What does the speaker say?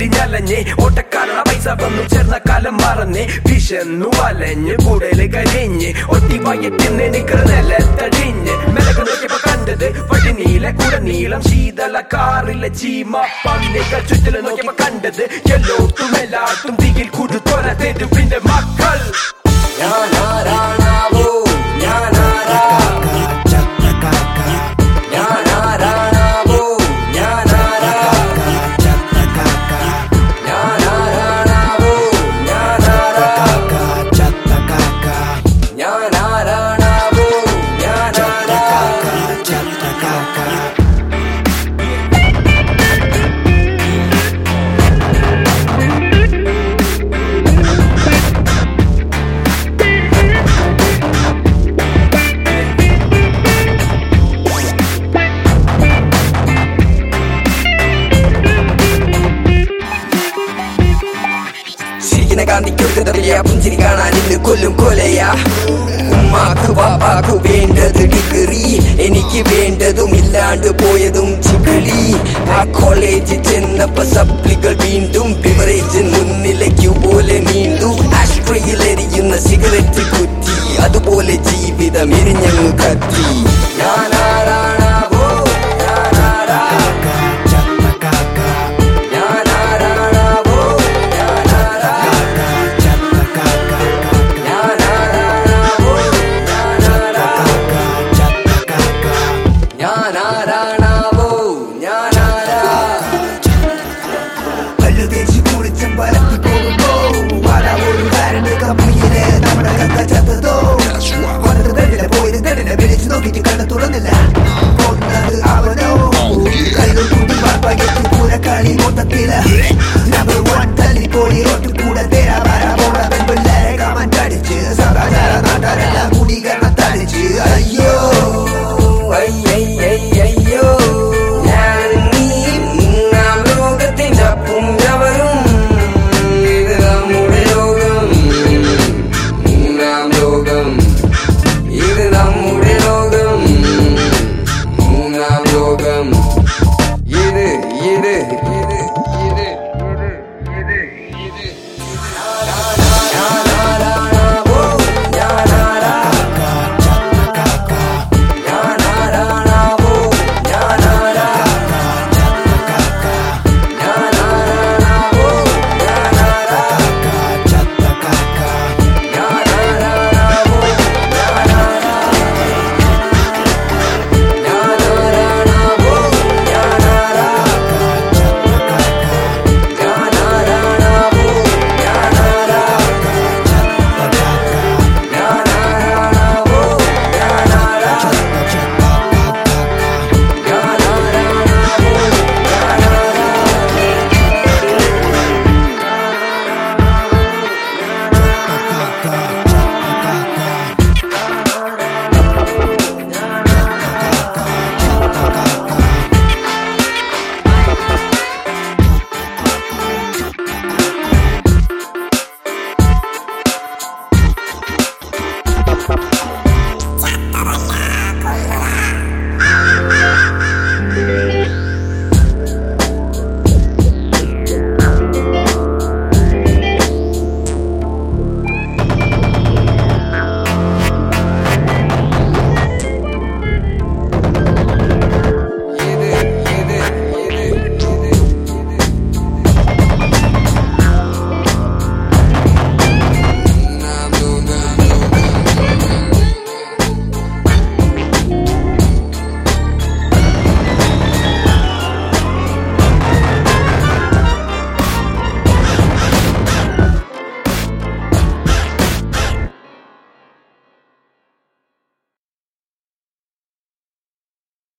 തെണ്ടി തിരിഞ്ഞലഞ്ഞ് ഓട്ടക്കാരുടെ പൈസ വന്നു ചേർന്ന കാലം മറന്ന് വിശന്നു വലഞ്ഞ് കൂടൽ കരിഞ്ഞ് ഒട്ടി വയറ്റിന്ന് നിക്കറ നിലത്തടിഞ്ഞ്. മെലക്ക് നോക്കിയപ്പോ കണ്ടത് വഴി നീല കൂടെ നീളം ശീതള കാറിലെ ചീമ പന്നികൾ ചുറ്റിൽ നോക്കിയപ്പോ കണ്ടത് എല്ലോട്ടും എല്ലാട്ടും തീയിൽ കുടുത്തോല തെരുവിന്റെ മക്കൾ. ഞാൻ ഞാനാരാ ചിരിക്കുന്ന കാന്തിക്കൊരുത്തറിയ പുഞ്ചിരി കാണാൻ കൊല്ലും കൊലയാ. ഉമ്മാക്ക് പാപ്പാക്ക് വേണ്ടത് ഡിഗ്രി. എനിക്ക് വേണ്ടതും ഇല്ലാണ്ട് പോയതും ചികളി ആ കോളേജിൽ ചെന്നപ്പോ സപ്ലികൾ വീണ്ടും ബിവറേജ് മുന്നിലേക്ക് പോലെ നീണ്ടു